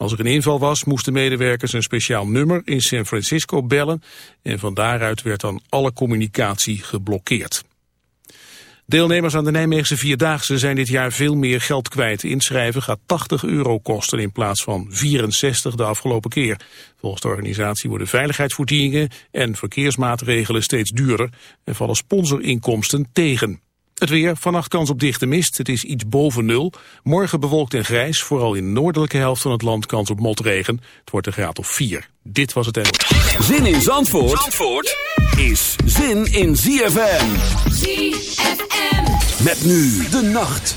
Als er een inval was, moesten medewerkers een speciaal nummer in San Francisco bellen en van daaruit werd dan alle communicatie geblokkeerd. Deelnemers aan de Nijmeegse Vierdaagse zijn dit jaar veel meer geld kwijt. Inschrijven gaat 80 euro kosten in plaats van 64 de afgelopen keer. Volgens de organisatie worden veiligheidsvoorzieningen en verkeersmaatregelen steeds duurder en vallen sponsorinkomsten tegen. Het weer, vannacht kans op dichte mist, het is iets boven nul. Morgen bewolkt en grijs, vooral in de noordelijke helft van het land kans op motregen. Het wordt een graad of 4. Dit was het en. Zin in Zandvoort, Zandvoort is zin in ZFM. ZFM. Met nu de nacht.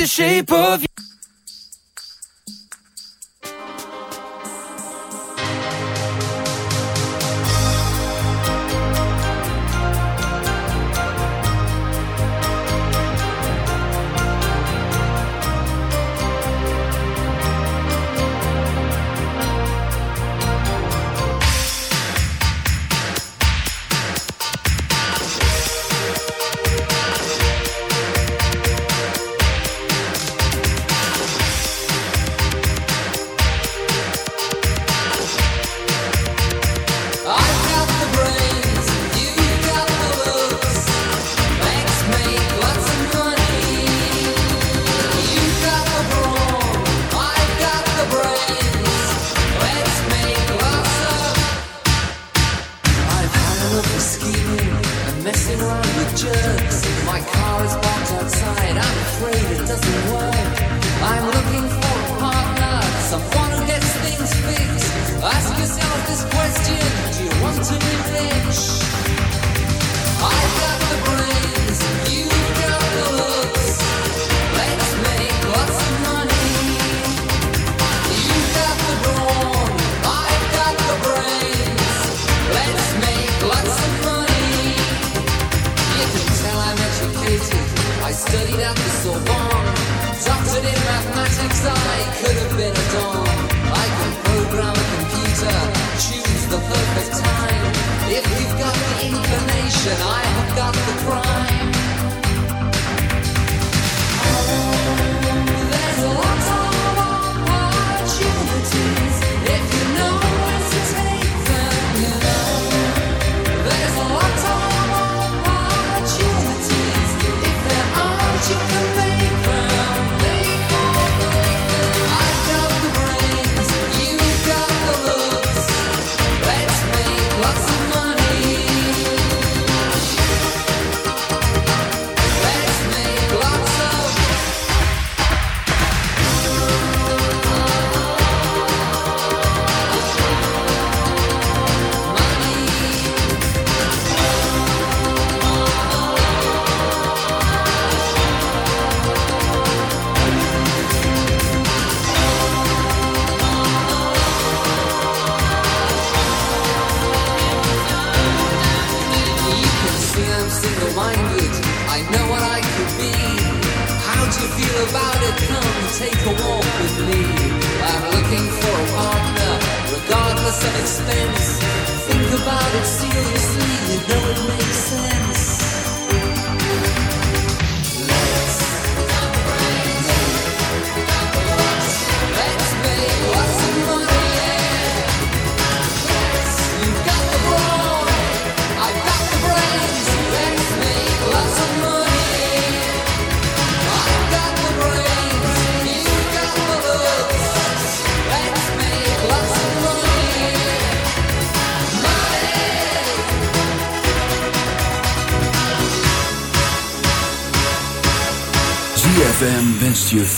the shape of you.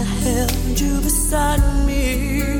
I held you beside me.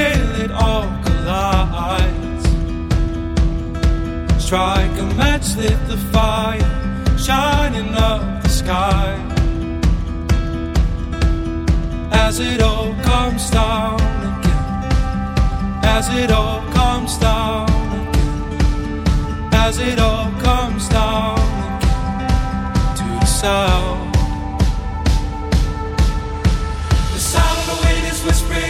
Till it all collides. Strike a match, lit the fire, shining up the sky. As it all comes down again, as it all comes down again as it all comes down again to the sound. The sound of the wind is whispering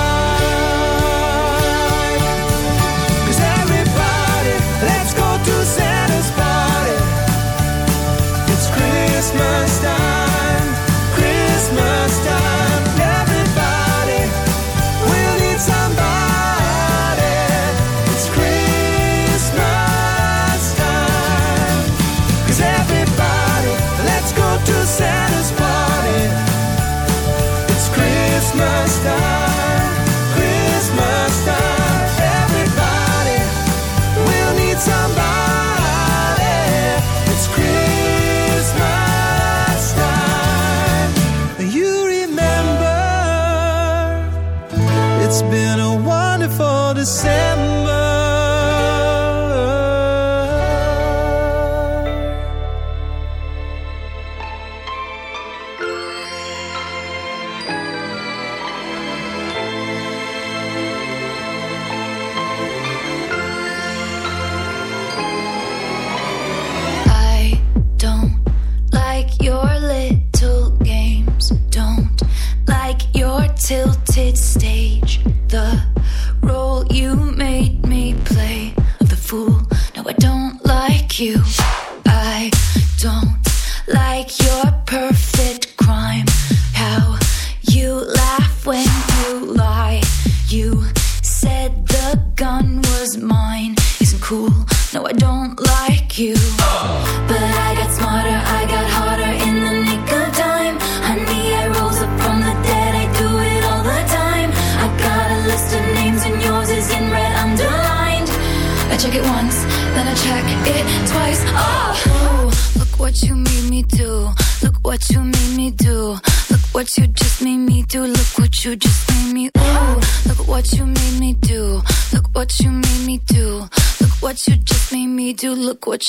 It's been a wonderful December.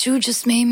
you just made me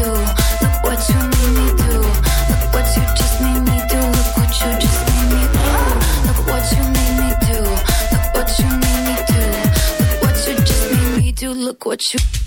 What you.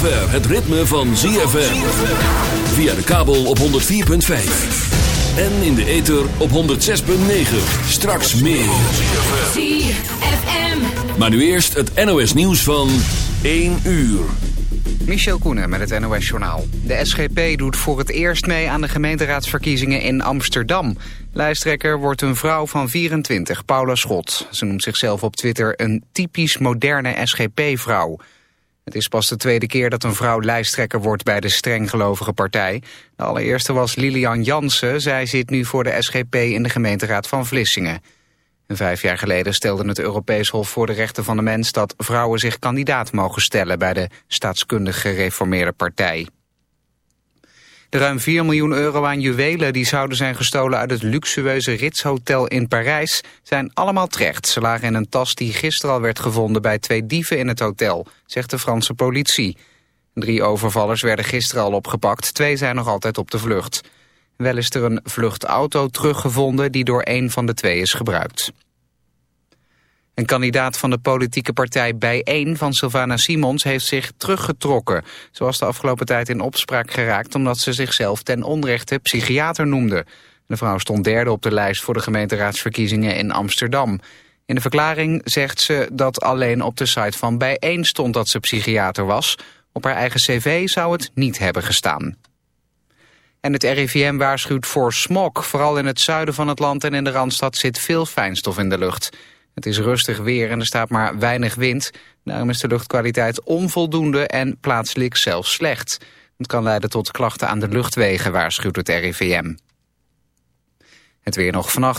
Zover het ritme van ZFM. Via de kabel op 104.5. En in de ether op 106.9. Straks meer. ZFM. Maar nu eerst het NOS nieuws van 1 uur. Michel Koenen met het NOS-journaal. De SGP doet voor het eerst mee aan de gemeenteraadsverkiezingen in Amsterdam. Lijsttrekker wordt een vrouw van 24, Paula Schot. Ze noemt zichzelf op Twitter een typisch moderne SGP-vrouw. Het is pas de tweede keer dat een vrouw lijsttrekker wordt bij de strenggelovige partij. De allereerste was Lilian Jansen. Zij zit nu voor de SGP in de gemeenteraad van Vlissingen. En Vijf jaar geleden stelde het Europees Hof voor de Rechten van de Mens... dat vrouwen zich kandidaat mogen stellen bij de staatskundig gereformeerde partij. De ruim 4 miljoen euro aan juwelen die zouden zijn gestolen uit het luxueuze Ritz Hotel in Parijs zijn allemaal terecht. Ze lagen in een tas die gisteren al werd gevonden bij twee dieven in het hotel, zegt de Franse politie. Drie overvallers werden gisteren al opgepakt, twee zijn nog altijd op de vlucht. Wel is er een vluchtauto teruggevonden die door een van de twee is gebruikt. Een kandidaat van de politieke partij Bijeen van Sylvana Simons heeft zich teruggetrokken. Ze was de afgelopen tijd in opspraak geraakt omdat ze zichzelf ten onrechte psychiater noemde. De vrouw stond derde op de lijst voor de gemeenteraadsverkiezingen in Amsterdam. In de verklaring zegt ze dat alleen op de site van Bijeen stond dat ze psychiater was. Op haar eigen cv zou het niet hebben gestaan. En het RIVM waarschuwt voor smog. Vooral in het zuiden van het land en in de Randstad zit veel fijnstof in de lucht. Het is rustig weer en er staat maar weinig wind. Daarom is de luchtkwaliteit onvoldoende en plaatselijk zelfs slecht. Het kan leiden tot klachten aan de luchtwegen, waarschuwt het RIVM. Het weer nog vannacht.